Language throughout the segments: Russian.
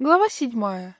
Глава седьмая.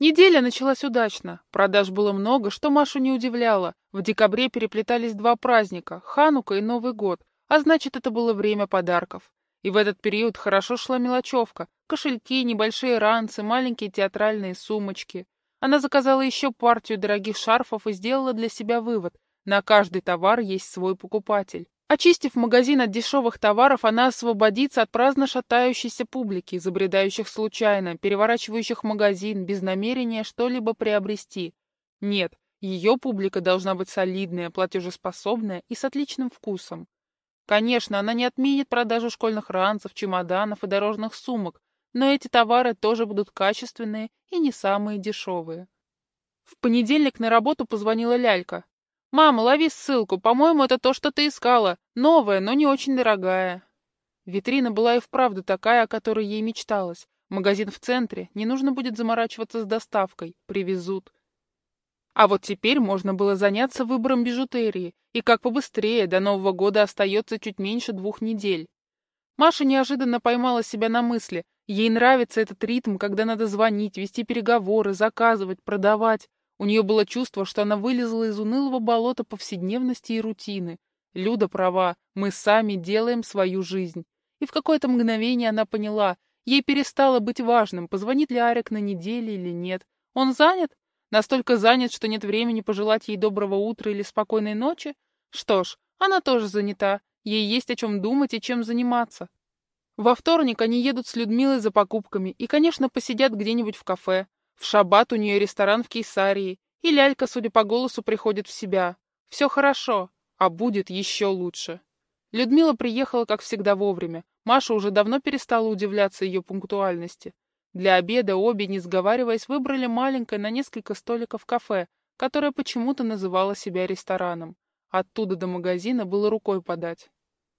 Неделя началась удачно. Продаж было много, что Машу не удивляло. В декабре переплетались два праздника — Ханука и Новый год, а значит, это было время подарков. И в этот период хорошо шла мелочевка. Кошельки, небольшие ранцы, маленькие театральные сумочки. Она заказала еще партию дорогих шарфов и сделала для себя вывод. На каждый товар есть свой покупатель. Очистив магазин от дешевых товаров, она освободится от праздно шатающейся публики, забредающих случайно, переворачивающих магазин, без намерения что-либо приобрести. Нет, ее публика должна быть солидная, платежеспособная и с отличным вкусом. Конечно, она не отменит продажу школьных ранцев, чемоданов и дорожных сумок, но эти товары тоже будут качественные и не самые дешевые. В понедельник на работу позвонила Лялька. «Мама, лови ссылку. По-моему, это то, что ты искала. Новая, но не очень дорогая». Витрина была и вправду такая, о которой ей мечталось. Магазин в центре, не нужно будет заморачиваться с доставкой, привезут. А вот теперь можно было заняться выбором бижутерии, и как побыстрее, до Нового года остается чуть меньше двух недель. Маша неожиданно поймала себя на мысли. Ей нравится этот ритм, когда надо звонить, вести переговоры, заказывать, продавать. У нее было чувство, что она вылезла из унылого болота повседневности и рутины. Люда права, мы сами делаем свою жизнь. И в какое-то мгновение она поняла, ей перестало быть важным, позвонит ли Арик на неделе или нет. Он занят? Настолько занят, что нет времени пожелать ей доброго утра или спокойной ночи? Что ж, она тоже занята, ей есть о чем думать и чем заниматься. Во вторник они едут с Людмилой за покупками и, конечно, посидят где-нибудь в кафе. В шаббат у нее ресторан в Кейсарии, и лялька, судя по голосу, приходит в себя. Все хорошо, а будет еще лучше. Людмила приехала, как всегда, вовремя. Маша уже давно перестала удивляться ее пунктуальности. Для обеда обе, не сговариваясь, выбрали маленькое на несколько столиков кафе, которое почему-то называло себя рестораном. Оттуда до магазина было рукой подать.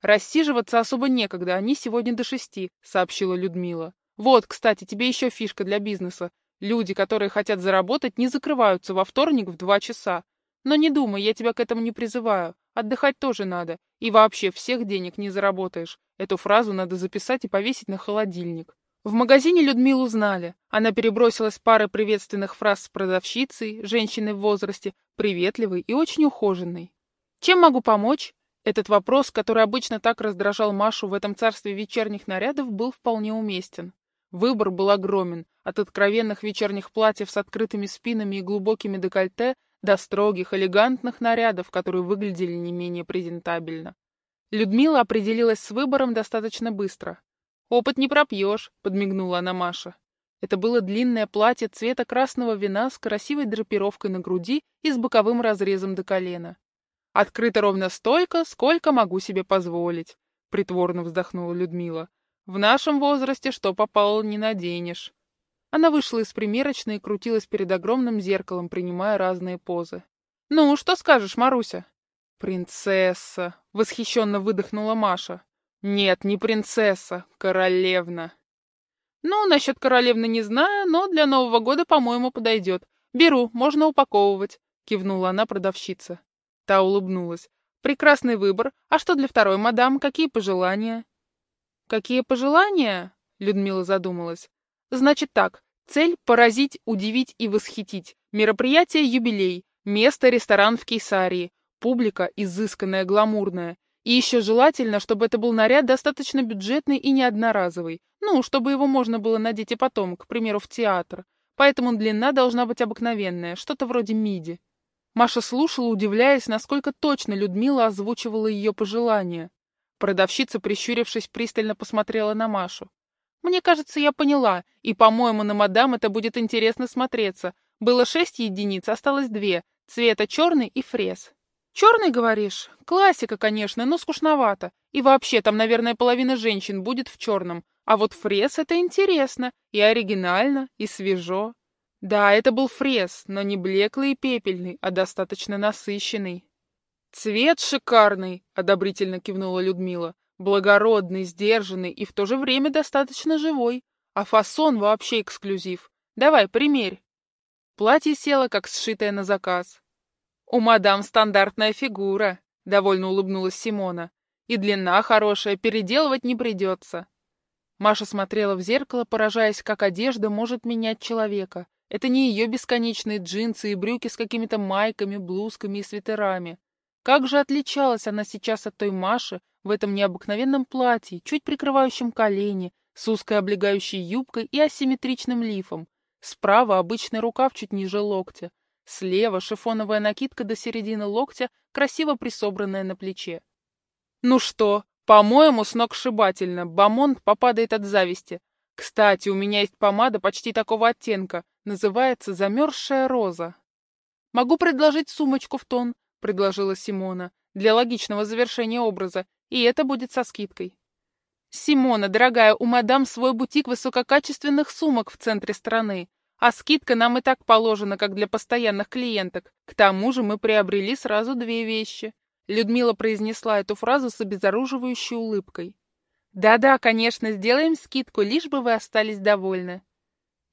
«Рассиживаться особо некогда, они сегодня до шести», — сообщила Людмила. «Вот, кстати, тебе еще фишка для бизнеса. Люди, которые хотят заработать, не закрываются во вторник в два часа. Но не думай, я тебя к этому не призываю. Отдыхать тоже надо. И вообще, всех денег не заработаешь. Эту фразу надо записать и повесить на холодильник. В магазине Людмилу знали. Она перебросилась парой приветственных фраз с продавщицей, женщиной в возрасте, приветливой и очень ухоженной. «Чем могу помочь?» Этот вопрос, который обычно так раздражал Машу в этом царстве вечерних нарядов, был вполне уместен. Выбор был огромен, от откровенных вечерних платьев с открытыми спинами и глубокими декольте до строгих, элегантных нарядов, которые выглядели не менее презентабельно. Людмила определилась с выбором достаточно быстро. «Опыт не пропьешь», — подмигнула она Маша. Это было длинное платье цвета красного вина с красивой драпировкой на груди и с боковым разрезом до колена. «Открыто ровно столько, сколько могу себе позволить», — притворно вздохнула Людмила. В нашем возрасте что попало не наденешь. Она вышла из примерочной и крутилась перед огромным зеркалом, принимая разные позы. «Ну, что скажешь, Маруся?» «Принцесса!» — восхищенно выдохнула Маша. «Нет, не принцесса, королевна». «Ну, насчет королевны не знаю, но для Нового года, по-моему, подойдет. Беру, можно упаковывать», — кивнула она продавщица. Та улыбнулась. «Прекрасный выбор. А что для второй, мадам? Какие пожелания?» «Какие пожелания?» — Людмила задумалась. «Значит так, цель — поразить, удивить и восхитить. Мероприятие — юбилей. Место — ресторан в Кейсарии. Публика — изысканная, гламурная. И еще желательно, чтобы это был наряд достаточно бюджетный и не одноразовый. Ну, чтобы его можно было надеть и потом, к примеру, в театр. Поэтому длина должна быть обыкновенная, что-то вроде миди». Маша слушала, удивляясь, насколько точно Людмила озвучивала ее пожелания. Продавщица, прищурившись, пристально посмотрела на Машу. «Мне кажется, я поняла, и, по-моему, на мадам это будет интересно смотреться. Было шесть единиц, осталось две, цвета черный и фрез». «Черный, говоришь? Классика, конечно, но скучновато. И вообще, там, наверное, половина женщин будет в черном. А вот фрез — это интересно, и оригинально, и свежо». Да, это был фрез, но не блеклый и пепельный, а достаточно насыщенный. «Цвет шикарный!» — одобрительно кивнула Людмила. «Благородный, сдержанный и в то же время достаточно живой. А фасон вообще эксклюзив. Давай, примерь». Платье село, как сшитое на заказ. «У мадам стандартная фигура», — довольно улыбнулась Симона. «И длина хорошая, переделывать не придется». Маша смотрела в зеркало, поражаясь, как одежда может менять человека. Это не ее бесконечные джинсы и брюки с какими-то майками, блузками и свитерами. Как же отличалась она сейчас от той Маши в этом необыкновенном платье, чуть прикрывающем колени, с узкой облегающей юбкой и асимметричным лифом. Справа обычный рукав чуть ниже локтя. Слева шифоновая накидка до середины локтя, красиво присобранная на плече. Ну что, по-моему, сногсшибательно. Бамонт попадает от зависти. Кстати, у меня есть помада почти такого оттенка. Называется «Замерзшая роза». «Могу предложить сумочку в тон», — предложила Симона, для логичного завершения образа, и это будет со скидкой. «Симона, дорогая, у мадам свой бутик высококачественных сумок в центре страны, а скидка нам и так положена, как для постоянных клиенток. К тому же мы приобрели сразу две вещи. Людмила произнесла эту фразу с обезоруживающей улыбкой. «Да-да, конечно, сделаем скидку, лишь бы вы остались довольны».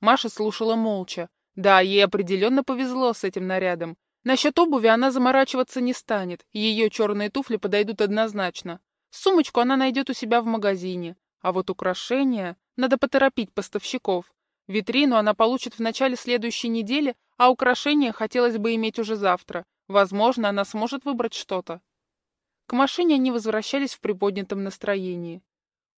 Маша слушала молча. Да, ей определенно повезло с этим нарядом. Насчет обуви она заморачиваться не станет, ее черные туфли подойдут однозначно. Сумочку она найдет у себя в магазине, а вот украшения надо поторопить поставщиков. Витрину она получит в начале следующей недели, а украшения хотелось бы иметь уже завтра. Возможно, она сможет выбрать что-то. К машине они возвращались в приподнятом настроении.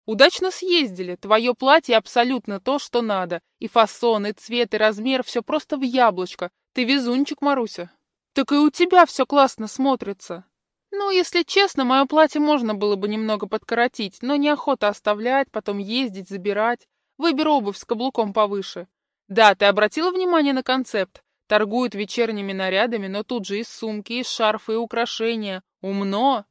«Удачно съездили. Твое платье абсолютно то, что надо. И фасон, и цвет, и размер — все просто в яблочко. Ты везунчик, Маруся». «Так и у тебя все классно смотрится». «Ну, если честно, мое платье можно было бы немного подкоротить, но неохота оставлять, потом ездить, забирать. Выбер обувь с каблуком повыше. Да, ты обратила внимание на концепт? Торгуют вечерними нарядами, но тут же и сумки, и шарфы, и украшения. Умно.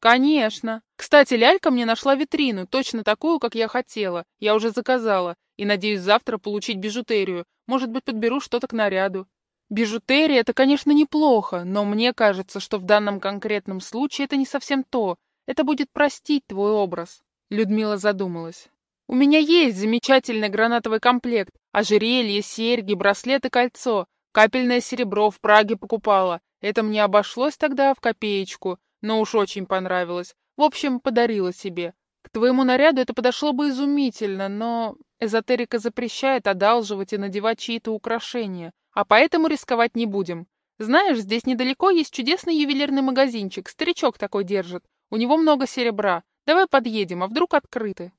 Конечно. Кстати, лялька мне нашла витрину, точно такую, как я хотела. Я уже заказала. И надеюсь завтра получить бижутерию. Может быть, подберу что-то к наряду. Бижутерия — это, конечно, неплохо, но мне кажется, что в данном конкретном случае это не совсем то. Это будет простить твой образ. Людмила задумалась. У меня есть замечательный гранатовый комплект. Ожерелье, серьги, браслет и кольцо. Капельное серебро в Праге покупала. Это мне обошлось тогда в копеечку, но уж очень понравилось. В общем, подарила себе. Твоему наряду это подошло бы изумительно, но эзотерика запрещает одалживать и надевать чьи-то украшения, а поэтому рисковать не будем. Знаешь, здесь недалеко есть чудесный ювелирный магазинчик, старичок такой держит. У него много серебра. Давай подъедем, а вдруг открыты?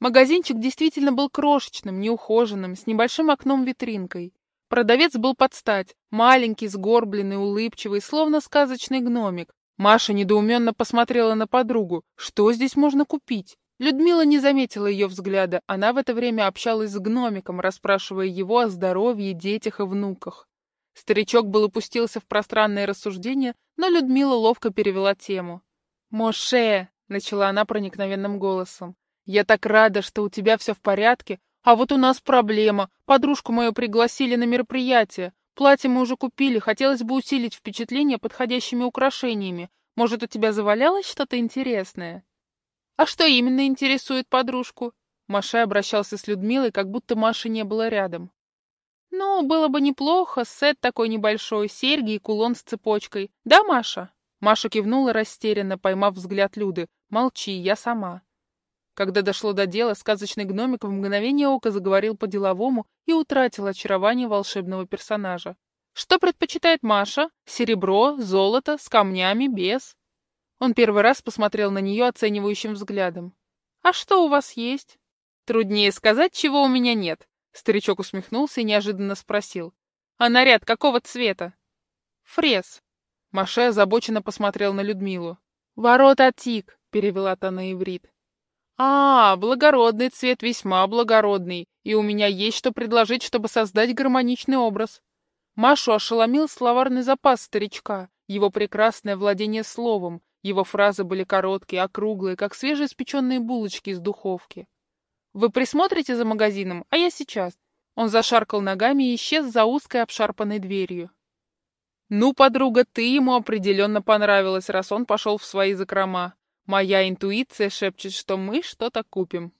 Магазинчик действительно был крошечным, неухоженным, с небольшим окном-витринкой. Продавец был под стать, маленький, сгорбленный, улыбчивый, словно сказочный гномик. Маша недоуменно посмотрела на подругу. Что здесь можно купить? Людмила не заметила ее взгляда. Она в это время общалась с гномиком, расспрашивая его о здоровье, детях и внуках. Старичок был опустился в пространное рассуждение, но Людмила ловко перевела тему. «Моше!» — начала она проникновенным голосом. Я так рада, что у тебя все в порядке. А вот у нас проблема. Подружку мою пригласили на мероприятие. Платье мы уже купили, хотелось бы усилить впечатление подходящими украшениями. Может, у тебя завалялось что-то интересное? А что именно интересует подружку? Маша обращался с Людмилой, как будто Маши не было рядом. Ну, было бы неплохо, сет такой небольшой, серьги и кулон с цепочкой. Да, Маша? Маша кивнула растерянно, поймав взгляд Люды. Молчи, я сама. Когда дошло до дела, сказочный гномик в мгновение ока заговорил по-деловому и утратил очарование волшебного персонажа. «Что предпочитает Маша? Серебро, золото, с камнями, без?» Он первый раз посмотрел на нее оценивающим взглядом. «А что у вас есть?» «Труднее сказать, чего у меня нет», — старичок усмехнулся и неожиданно спросил. «А наряд какого цвета?» «Фрез». Маша озабоченно посмотрел на Людмилу. «Ворота тик», — перевела та на иврит. «А, благородный цвет, весьма благородный, и у меня есть что предложить, чтобы создать гармоничный образ». Машу ошеломил словарный запас старичка, его прекрасное владение словом, его фразы были короткие, округлые, как свежеиспеченные булочки из духовки. «Вы присмотрите за магазином, а я сейчас». Он зашаркал ногами и исчез за узкой обшарпанной дверью. «Ну, подруга, ты ему определенно понравилась, раз он пошел в свои закрома. Моя интуиция шепчет, что мы что-то купим.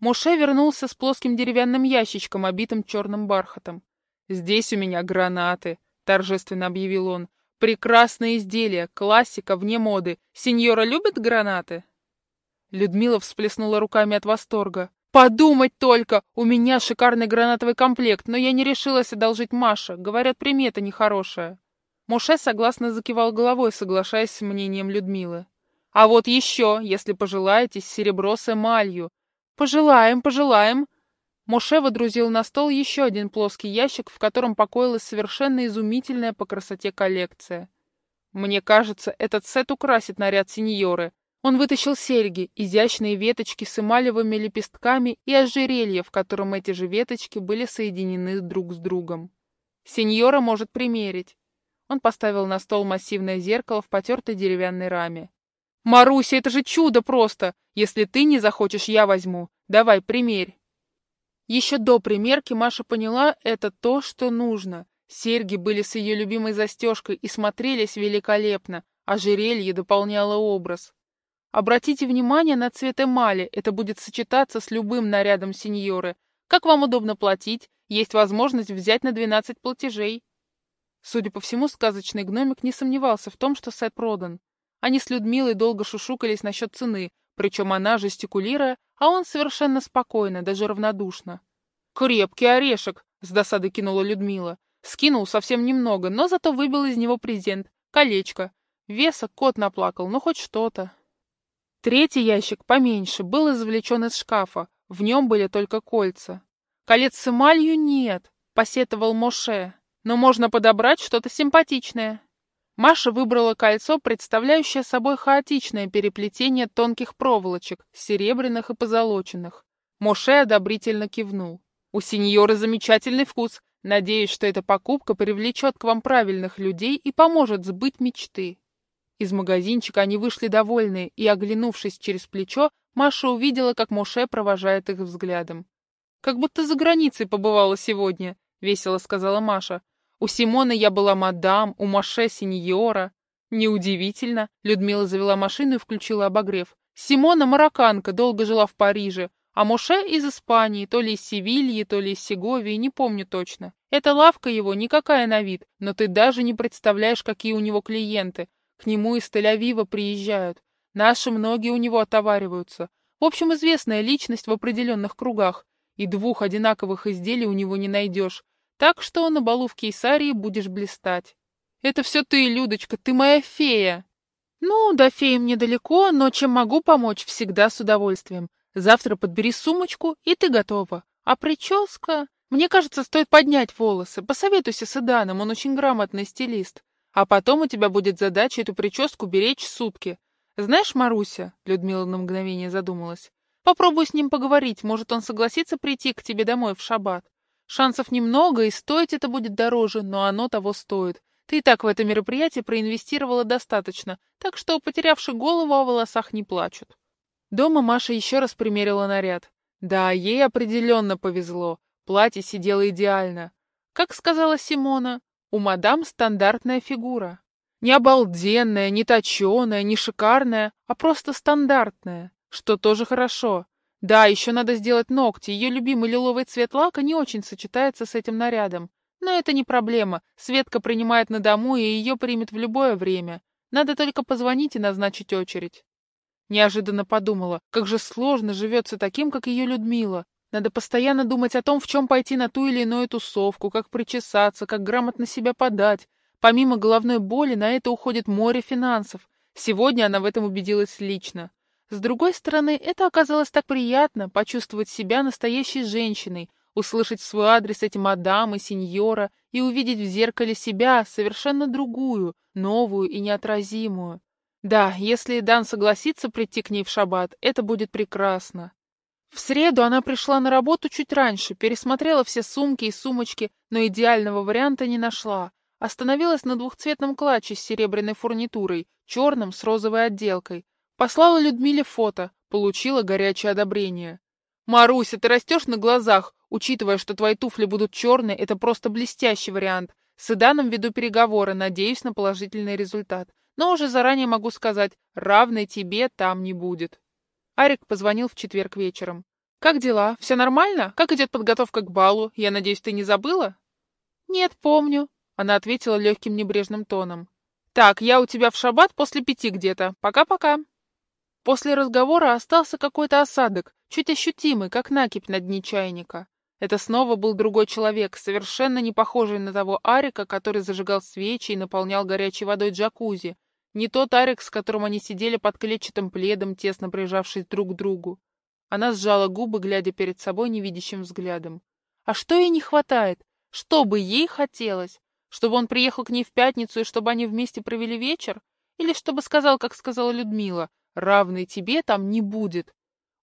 Муше вернулся с плоским деревянным ящичком, обитым черным бархатом. «Здесь у меня гранаты», — торжественно объявил он. «Прекрасное изделие, классика, вне моды. Сеньора любит гранаты?» Людмила всплеснула руками от восторга. Подумать только! У меня шикарный гранатовый комплект, но я не решилась одолжить Маше. Говорят, примета нехорошая. Моше согласно закивал головой, соглашаясь с мнением Людмилы. А вот еще, если пожелаете, серебро с эмалью. Пожелаем, пожелаем. Моше водрузил на стол еще один плоский ящик, в котором покоилась совершенно изумительная по красоте коллекция. Мне кажется, этот сет украсит наряд сеньоры. Он вытащил серьги, изящные веточки с эмалевыми лепестками и ожерелье, в котором эти же веточки были соединены друг с другом. Сеньора может примерить. Он поставил на стол массивное зеркало в потертой деревянной раме. «Маруся, это же чудо просто! Если ты не захочешь, я возьму. Давай, примерь!» Еще до примерки Маша поняла, это то, что нужно. Серьги были с ее любимой застежкой и смотрелись великолепно, а жерелье дополняло образ. Обратите внимание на цвет эмали, это будет сочетаться с любым нарядом сеньоры. Как вам удобно платить, есть возможность взять на 12 платежей. Судя по всему, сказочный гномик не сомневался в том, что сайт продан. Они с Людмилой долго шушукались насчет цены, причем она жестикулируя, а он совершенно спокойно, даже равнодушно. «Крепкий орешек!» — с досады кинула Людмила. Скинул совсем немного, но зато выбил из него презент — колечко. Веса кот наплакал, ну хоть что-то. Третий ящик, поменьше, был извлечен из шкафа. В нем были только кольца. «Колец с эмалью нет», — посетовал Моше. «Но можно подобрать что-то симпатичное». Маша выбрала кольцо, представляющее собой хаотичное переплетение тонких проволочек, серебряных и позолоченных. Моше одобрительно кивнул. «У сеньоры замечательный вкус. Надеюсь, что эта покупка привлечет к вам правильных людей и поможет сбыть мечты». Из магазинчика они вышли довольные, и, оглянувшись через плечо, Маша увидела, как Моше провожает их взглядом. «Как будто за границей побывала сегодня», — весело сказала Маша. «У Симона я была мадам, у Моше сеньора». «Неудивительно», — Людмила завела машину и включила обогрев. «Симона марокканка, долго жила в Париже, а Моше из Испании, то ли из Севильи, то ли из Сеговии, не помню точно. Эта лавка его никакая на вид, но ты даже не представляешь, какие у него клиенты. К нему из Тель-Авива приезжают. Наши многие у него отовариваются. В общем, известная личность в определенных кругах. И двух одинаковых изделий у него не найдешь. Так что на балу в Кейсарии будешь блистать. Это все ты, Людочка, ты моя фея. Ну, до феи мне далеко, но чем могу помочь, всегда с удовольствием. Завтра подбери сумочку, и ты готова. А прическа... Мне кажется, стоит поднять волосы. Посоветуйся с Иданом, он очень грамотный стилист. А потом у тебя будет задача эту прическу беречь сутки. Знаешь, Маруся, Людмила на мгновение задумалась, попробуй с ним поговорить, может, он согласится прийти к тебе домой в шаббат. Шансов немного, и стоить это будет дороже, но оно того стоит. Ты и так в это мероприятие проинвестировала достаточно, так что потерявши голову о волосах не плачут. Дома Маша еще раз примерила наряд. Да, ей определенно повезло. Платье сидело идеально. Как сказала Симона, у мадам стандартная фигура. Не обалденная, не точеная, не шикарная, а просто стандартная, что тоже хорошо. Да, еще надо сделать ногти, ее любимый лиловый цвет лака не очень сочетается с этим нарядом. Но это не проблема, Светка принимает на дому и ее примет в любое время. Надо только позвонить и назначить очередь. Неожиданно подумала, как же сложно живется таким, как ее Людмила, надо постоянно думать о том, в чем пойти на ту или иную тусовку, как причесаться, как грамотно себя подать. Помимо головной боли, на это уходит море финансов. Сегодня она в этом убедилась лично. С другой стороны, это оказалось так приятно, почувствовать себя настоящей женщиной, услышать свой адрес эти мадамы, сеньора и увидеть в зеркале себя совершенно другую, новую и неотразимую. Да, если Дан согласится прийти к ней в шаббат, это будет прекрасно. В среду она пришла на работу чуть раньше, пересмотрела все сумки и сумочки, но идеального варианта не нашла. Остановилась на двухцветном клатче с серебряной фурнитурой, черным с розовой отделкой. Послала Людмиле фото, получила горячее одобрение. «Маруся, ты растешь на глазах. Учитывая, что твои туфли будут черные, это просто блестящий вариант. С Иданом веду переговоры, надеюсь на положительный результат. Но уже заранее могу сказать, равной тебе там не будет». Арик позвонил в четверг вечером. «Как дела? Все нормально? Как идет подготовка к балу? Я надеюсь, ты не забыла?» «Нет, помню», — она ответила легким небрежным тоном. «Так, я у тебя в шаббат после пяти где-то. Пока-пока». После разговора остался какой-то осадок, чуть ощутимый, как накипь на дне чайника. Это снова был другой человек, совершенно не похожий на того Арика, который зажигал свечи и наполнял горячей водой джакузи. Не тот Арик, с которым они сидели под клетчатым пледом, тесно прижавшись друг к другу. Она сжала губы, глядя перед собой невидящим взглядом. А что ей не хватает? Что бы ей хотелось? Чтобы он приехал к ней в пятницу и чтобы они вместе провели вечер? Или чтобы сказал, как сказала Людмила, равный тебе там не будет?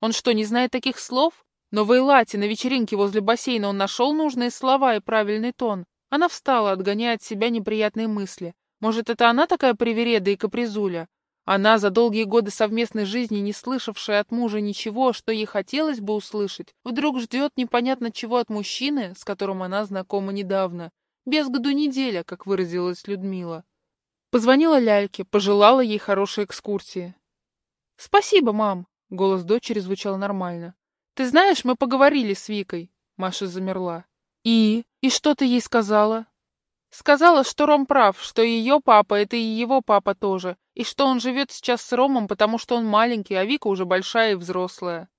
Он что, не знает таких слов? Но в Эйлате на вечеринке возле бассейна он нашел нужные слова и правильный тон. Она встала, отгоняя от себя неприятные мысли. Может, это она такая привереда и капризуля? Она, за долгие годы совместной жизни, не слышавшая от мужа ничего, что ей хотелось бы услышать, вдруг ждет непонятно чего от мужчины, с которым она знакома недавно. Без году неделя, как выразилась Людмила. Позвонила Ляльке, пожелала ей хорошей экскурсии. «Спасибо, мам», — голос дочери звучал нормально. «Ты знаешь, мы поговорили с Викой». Маша замерла. «И? И что ты ей сказала?» Сказала, что Ром прав, что ее папа — это и его папа тоже, и что он живет сейчас с Ромом, потому что он маленький, а Вика уже большая и взрослая.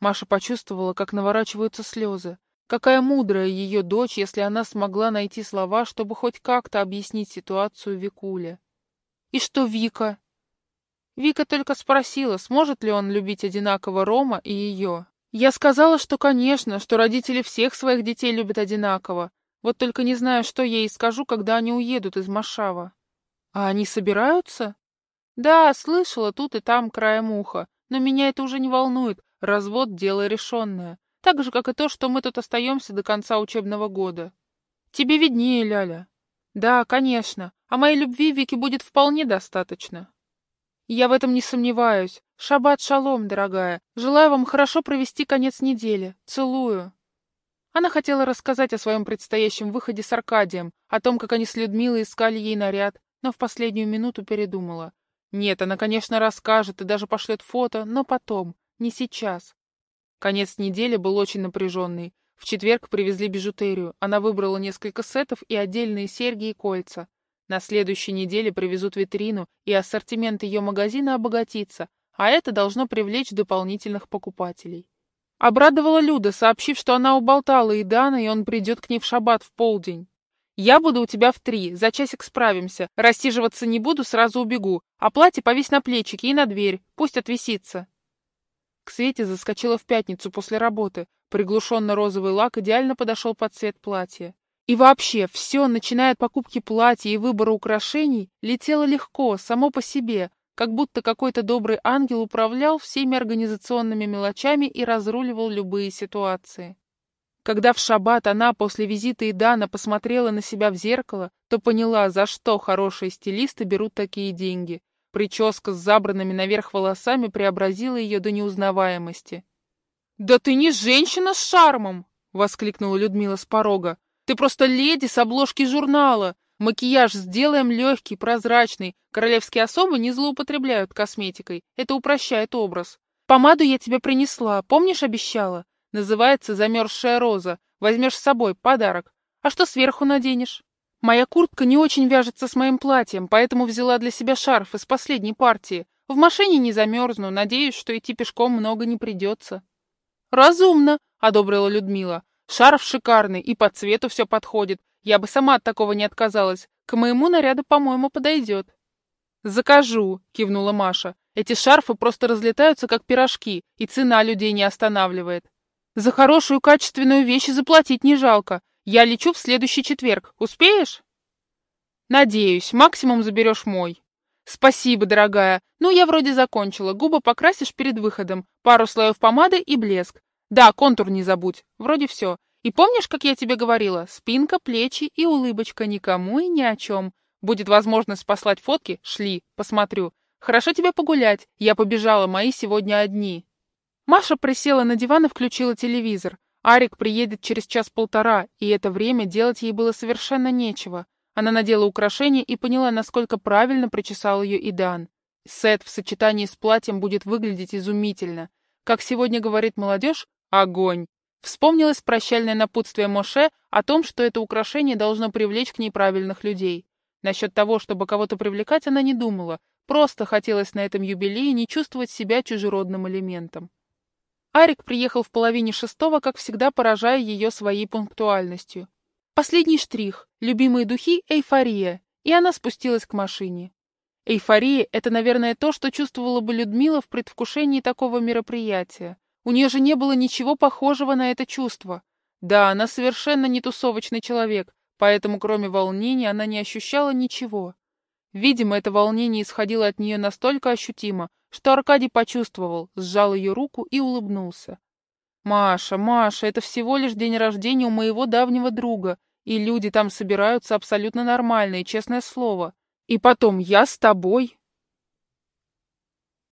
Маша почувствовала, как наворачиваются слезы. Какая мудрая ее дочь, если она смогла найти слова, чтобы хоть как-то объяснить ситуацию Викуле. И что Вика? Вика только спросила, сможет ли он любить одинаково Рома и ее. Я сказала, что, конечно, что родители всех своих детей любят одинаково, вот только не знаю, что я ей скажу, когда они уедут из Машава. А они собираются? Да, слышала тут и там краем уха, но меня это уже не волнует. Развод — дело решенное. Так же, как и то, что мы тут остаемся до конца учебного года. Тебе виднее, Ляля. Да, конечно. А моей любви Вики будет вполне достаточно. Я в этом не сомневаюсь. Шаббат шалом, дорогая. Желаю вам хорошо провести конец недели. Целую. Она хотела рассказать о своем предстоящем выходе с Аркадием, о том, как они с Людмилой искали ей наряд, но в последнюю минуту передумала. Нет, она, конечно, расскажет и даже пошлет фото, но потом, не сейчас. Конец недели был очень напряженный. В четверг привезли бижутерию. Она выбрала несколько сетов и отдельные серьги и кольца. На следующей неделе привезут витрину, и ассортимент ее магазина обогатится, а это должно привлечь дополнительных покупателей. Обрадовала Люда, сообщив, что она уболтала Идана, и он придет к ней в шаббат в полдень. «Я буду у тебя в три, за часик справимся. Рассиживаться не буду, сразу убегу. А платье повесь на плечики и на дверь, пусть отвисится». К Свете заскочила в пятницу после работы. Приглушенно-розовый лак идеально подошел под цвет платья. И вообще, все, начиная от покупки платья и выбора украшений, летело легко, само по себе, как будто какой-то добрый ангел управлял всеми организационными мелочами и разруливал любые ситуации. Когда в шаббат она после визита Идана посмотрела на себя в зеркало, то поняла, за что хорошие стилисты берут такие деньги. Прическа с забранными наверх волосами преобразила ее до неузнаваемости. «Да ты не женщина с шармом!» — воскликнула Людмила с порога. «Ты просто леди с обложки журнала! Макияж сделаем легкий, прозрачный. Королевские особы не злоупотребляют косметикой. Это упрощает образ. Помаду я тебе принесла, помнишь, обещала? Называется «Замерзшая роза». Возьмешь с собой, подарок. А что сверху наденешь? Моя куртка не очень вяжется с моим платьем, поэтому взяла для себя шарф из последней партии. В машине не замерзну, надеюсь, что идти пешком много не придется. «Разумно», — одобрила Людмила. «Шарф шикарный, и по цвету все подходит. Я бы сама от такого не отказалась. К моему наряду, по-моему, подойдет. «Закажу», — кивнула Маша. «Эти шарфы просто разлетаются, как пирожки, и цена людей не останавливает. За хорошую качественную вещь заплатить не жалко. Я лечу в следующий четверг. Успеешь?» «Надеюсь, максимум заберешь мой». «Спасибо, дорогая. Ну, я вроде закончила. Губы покрасишь перед выходом. Пару слоев помады и блеск. Да, контур не забудь. Вроде все. И помнишь, как я тебе говорила, спинка, плечи и улыбочка никому и ни о чем. Будет возможность послать фотки? Шли, посмотрю. Хорошо тебе погулять. Я побежала, мои сегодня одни. Маша присела на диван и включила телевизор. Арик приедет через час-полтора, и это время делать ей было совершенно нечего. Она надела украшение и поняла, насколько правильно причесал ее Идан. Сет в сочетании с платьем будет выглядеть изумительно. Как сегодня говорит молодежь, огонь. Вспомнилось прощальное напутствие Моше о том, что это украшение должно привлечь к ней правильных людей. Насчет того, чтобы кого-то привлекать, она не думала, просто хотелось на этом юбилее не чувствовать себя чужеродным элементом. Арик приехал в половине шестого, как всегда поражая ее своей пунктуальностью. Последний штрих. Любимые духи — эйфория. И она спустилась к машине. Эйфория — это, наверное, то, что чувствовала бы Людмила в предвкушении такого мероприятия. У нее же не было ничего похожего на это чувство. Да, она совершенно не тусовочный человек, поэтому кроме волнения она не ощущала ничего. Видимо, это волнение исходило от нее настолько ощутимо, что Аркадий почувствовал, сжал ее руку и улыбнулся. «Маша, Маша, это всего лишь день рождения у моего давнего друга, и люди там собираются абсолютно нормальные, честное слово. И потом, я с тобой.